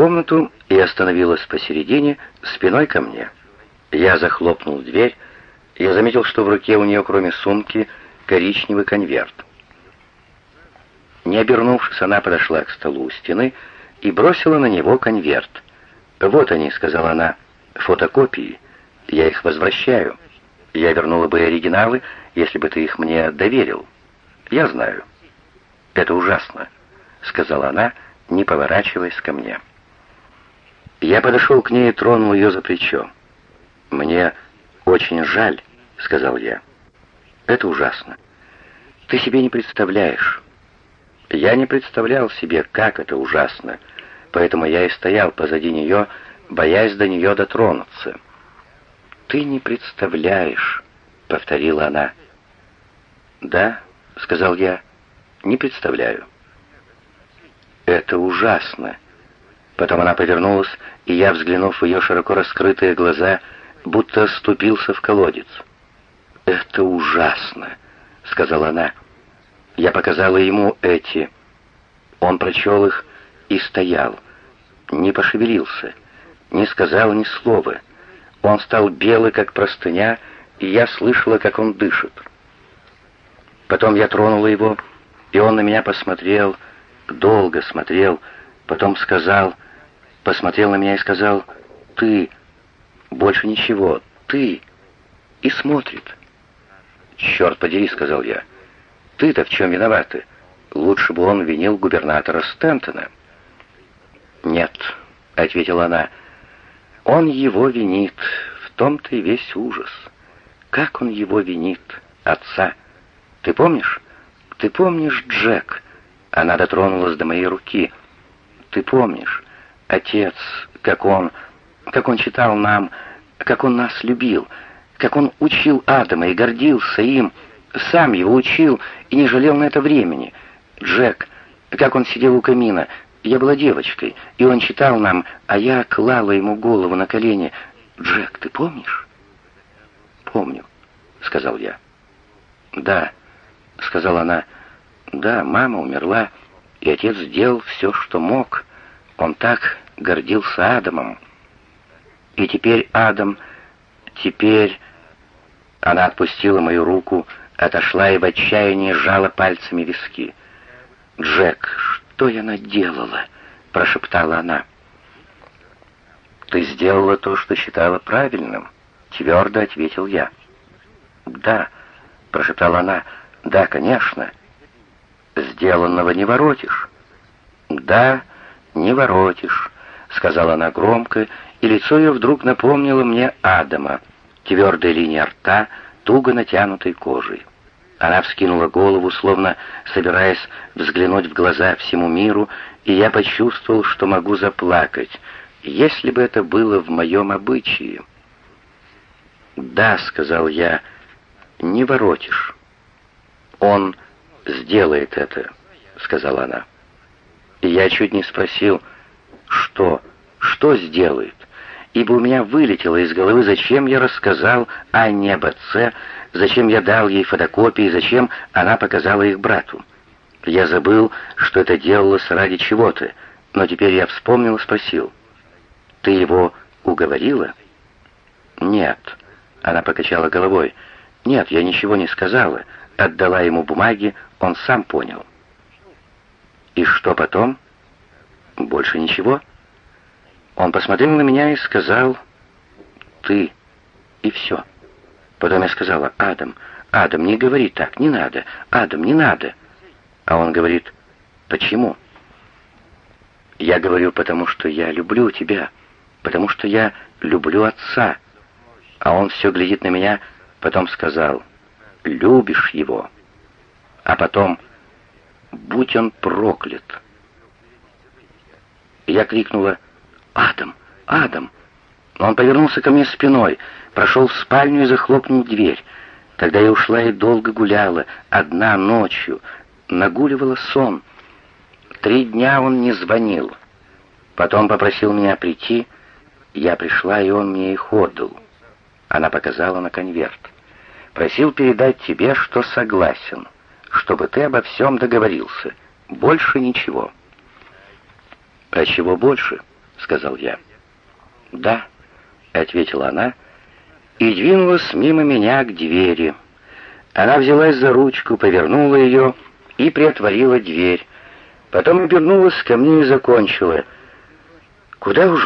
комнату и остановилась посередине, спиной ко мне. Я захлопнул дверь, я заметил, что в руке у нее, кроме сумки, коричневый конверт. Не обернувшись, она подошла к столу у стены и бросила на него конверт. «Вот они», — сказала она, — «фотокопии. Я их возвращаю. Я вернула бы оригиналы, если бы ты их мне доверил. Я знаю». «Это ужасно», — сказала она, не поворачиваясь ко мне. Я подошел к ней и тронул ее за плечо. «Мне очень жаль», — сказал я. «Это ужасно. Ты себе не представляешь». Я не представлял себе, как это ужасно, поэтому я и стоял позади нее, боясь до нее дотронуться. «Ты не представляешь», — повторила она. «Да», — сказал я, — «не представляю». «Это ужасно». Потом она повернулась, и я, взглянув в ее широко раскрытые глаза, будто ступился в колодец. «Это ужасно», — сказала она. Я показала ему эти. Он прочел их и стоял, не пошевелился, не сказал ни слова. Он стал белый, как простыня, и я слышала, как он дышит. Потом я тронула его, и он на меня посмотрел, долго смотрел, потом сказал, посмотрел на меня и сказал, «Ты, больше ничего, ты», и смотрит. «Черт подери», — сказал я, — ты-то в чем виновата? Лучше бы он винил губернатора Стентона. «Нет», — ответила она, — «он его винит, в том-то и весь ужас. Как он его винит, отца? Ты помнишь? Ты помнишь, Джек?» Она дотронулась до моей руки. «Ты помнишь, отец, как он, как он читал нам, как он нас любил, как он учил Адама и гордился им, — сам его учил и не жалел на это времени. Джек, как он сидел у камина, я была девочкой, и он читал нам, а я клала ему голову на колени. Джек, ты помнишь? Помню, сказал я. Да, сказала она. Да, мама умерла, и отец сделал все, что мог. Он так гордился Адамом. И теперь Адам, теперь... Она отпустила мою руку, отошла и в отчаянии сжала пальцами виски. «Джек, что я наделала?» — прошептала она. «Ты сделала то, что считала правильным», — твердо ответил я. «Да», — прошептала она, — «да, конечно». «Сделанного не воротишь». «Да, не воротишь», — сказала она громко, и лицо ее вдруг напомнило мне Адама, твердая линия рта, туго натянутой кожей. Она вскинула голову, словно собираясь взглянуть в глаза всему миру, и я почувствовал, что могу заплакать, если бы это было в моем обычае. «Да», — сказал я, — «не воротишь». «Он сделает это», — сказала она. Я чуть не спросил, что, что сделает, ибо у меня вылетело из головы, зачем я рассказал Анне об отце, зачем я дал ей фотокопии, зачем она показала их брату. Я забыл, что это делалось ради чего-то, но теперь я вспомнил и спросил. «Ты его уговорила?» «Нет», — она покачала головой. «Нет, я ничего не сказала. Отдала ему бумаги, он сам понял». «И что потом?» «Больше ничего?» Он посмотрел на меня и сказал «Ты» и все. Потом я сказала «Адам, Адам, не говори так, не надо, Адам, не надо». А он говорит «Почему?» Я говорю «Потому что я люблю тебя, потому что я люблю отца». А он все глядит на меня, потом сказал «Любишь его». А потом «Будь он проклят». Я крикнула «Адам». «Адам! Адам!» Он повернулся ко мне спиной, прошел в спальню и захлопнул дверь. Тогда я ушла и долго гуляла, одна ночью, нагуливала сон. Три дня он не звонил. Потом попросил меня прийти, я пришла, и он мне их отдал. Она показала на конверт. Просил передать тебе, что согласен, чтобы ты обо всем договорился. Больше ничего. А чего больше? — сказал я. «Да», — ответила она, и двинулась мимо меня к двери. Она взялась за ручку, повернула ее и приотворила дверь. Потом обернулась ко мне и закончила. «Куда уж